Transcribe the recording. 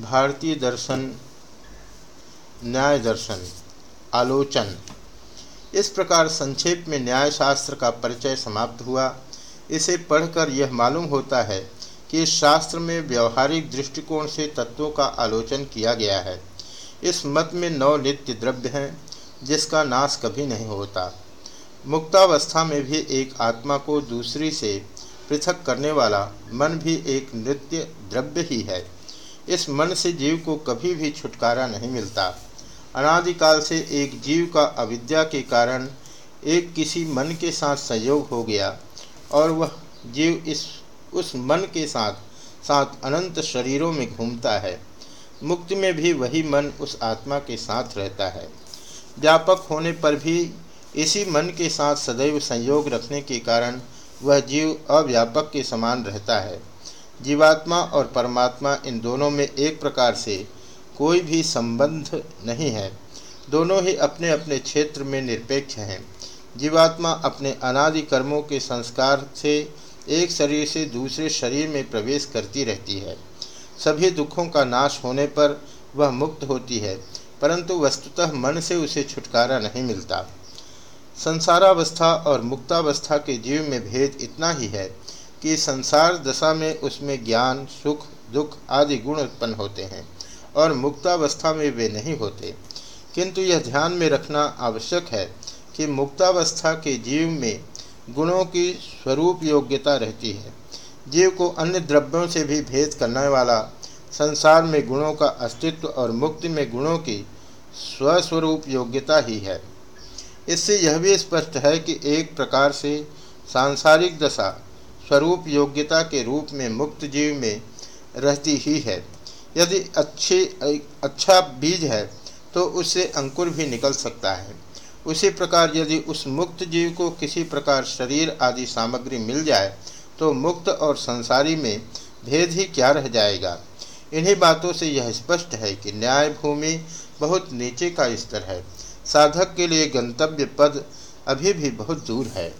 भारतीय दर्शन, न्याय दर्शन, आलोचन। इस प्रकार संक्षेप में न्याय शास्त्र का परिचय समाप्त हुआ। इसे पढ़कर यह मालूम होता है कि इस शास्त्र में व्यवहारिक दृष्टिकोण से तत्वों का आलोचन किया गया है। इस मत में नौ नित्य द्रव्य हैं, जिसका नाश कभी नहीं होता। मुक्तावस्था में भी एक आत्मा को दूसरी से पृथक करने वाला मन भी एक नृत्य द्रव्य ही है। इस मन से जीव को कभी भी छुटकारा नहीं मिलता। अनादिकाल से एक जीव का अविद्या के कारण एक किसी मन के साथ संयोग हो गया और वह जीव इस, उस मन के साथ साथ अनंत शरीरों में घूमता है। मुक्ति में भी वही मन उस आत्मा के साथ रहता है। व्यापक होने पर भी इसी मन के साथ सदैव संयोग रखने के कारण वह जीव अव्यापक के समान रहता है। जीवात्मा और परमात्मा इन दोनों में एक प्रकार से कोई भी संबंध नहीं है। दोनों ही अपने अपने क्षेत्र में निरपेक्ष हैं। जीवात्मा अपने अनादि कर्मों के संस्कार से एक शरीर से दूसरे शरीर में प्रवेश करती रहती है। सभी दुखों का नाश होने पर वह मुक्त होती है, परंतु वस्तुतः मन से उसे छुटकारा नहीं मिलता। संसारावस्था और मुक्तावस्था के जीव में भेद इतना ही है कि संसार दशा में उसमें ज्ञान, सुख, दुख आदि गुण उत्पन्न होते हैं और मुक्तावस्था में वे नहीं होते। किंतु यह ध्यान में रखना आवश्यक है कि मुक्तावस्था के जीव में गुणों की स्वरूप योग्यता रहती है। जीव को अन्य द्रव्यों से भी भेद करने वाला संसार में गुणों का अस्तित्व और मुक्ति में गुणों की स्वस्वरूप योग्यता ही है। इससे यह भी स्पष्ट है कि एक प्रकार से सांसारिक दशा स्वरूप योग्यता के रूप में मुक्त जीव में रहती ही है। यदि अच्छी अच्छा बीज है तो उससे अंकुर भी निकल सकता है। उसी प्रकार यदि उस मुक्त जीव को किसी प्रकार शरीर आदि सामग्री मिल जाए तो मुक्त और संसारी में भेद ही क्या रह जाएगा? इन्हीं बातों से यह स्पष्ट है कि न्याय भूमि बहुत नीचे का स्तर है। साधक के लिए गंतव्य पद अभी भी बहुत दूर है।